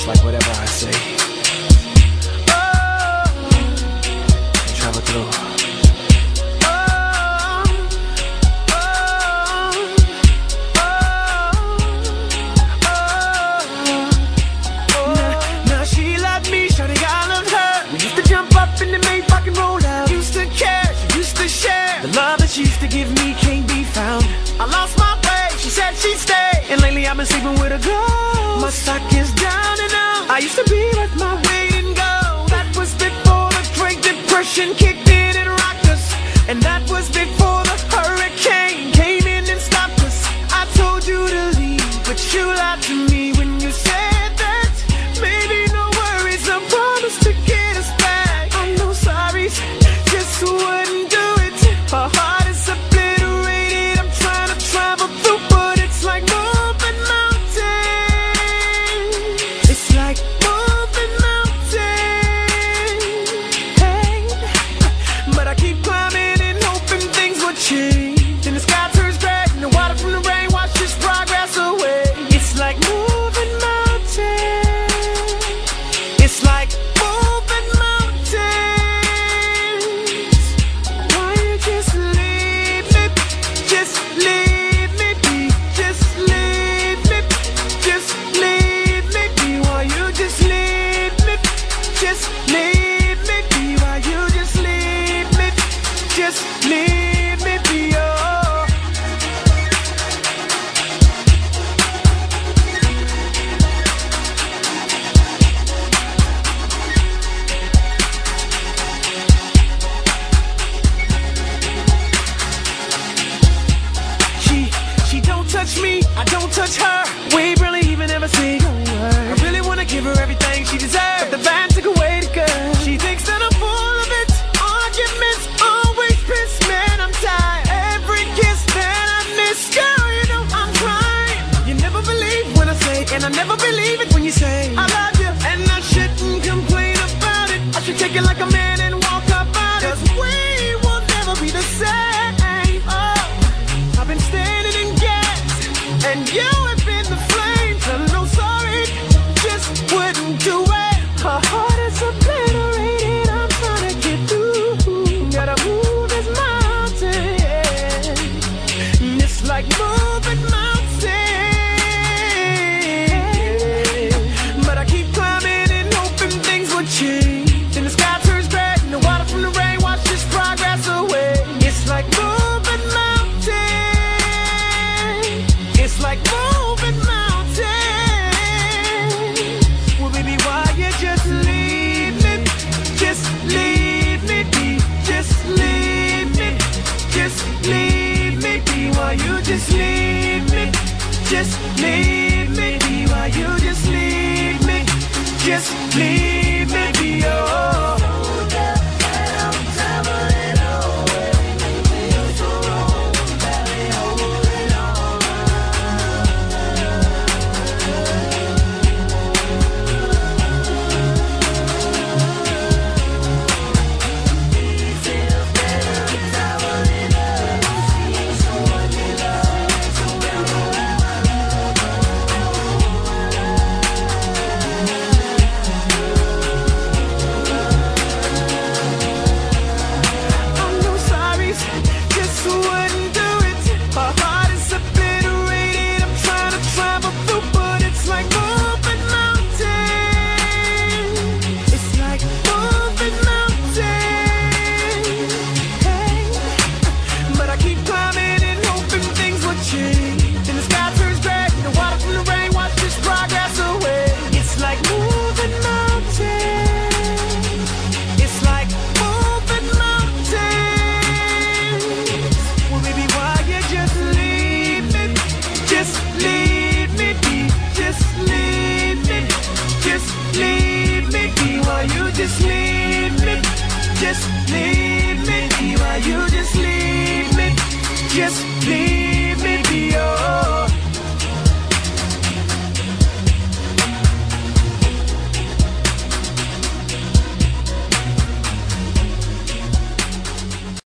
just like whatever I say. Oh. Travel through. used to give me can't be found. I lost my way, she said she'd stay. And lately I've been sleeping with a girl. My sock is down. I used to be like my weight and go. That was before the Great Depression kicked in and don't touch her. We barely even ever see her word. I really wanna give her everything she deserves. But the vibe took away the girl. She thinks that I'm full of it. Arguments always piss, man. I'm tired. Every kiss that I miss, girl, you know I'm crying. You never believe when I say, and I never believe it when you say I love you, and I shouldn't complain about it. I should take it like a man. and you have been the Please. just leave me, just leave me. Why you just leave me, just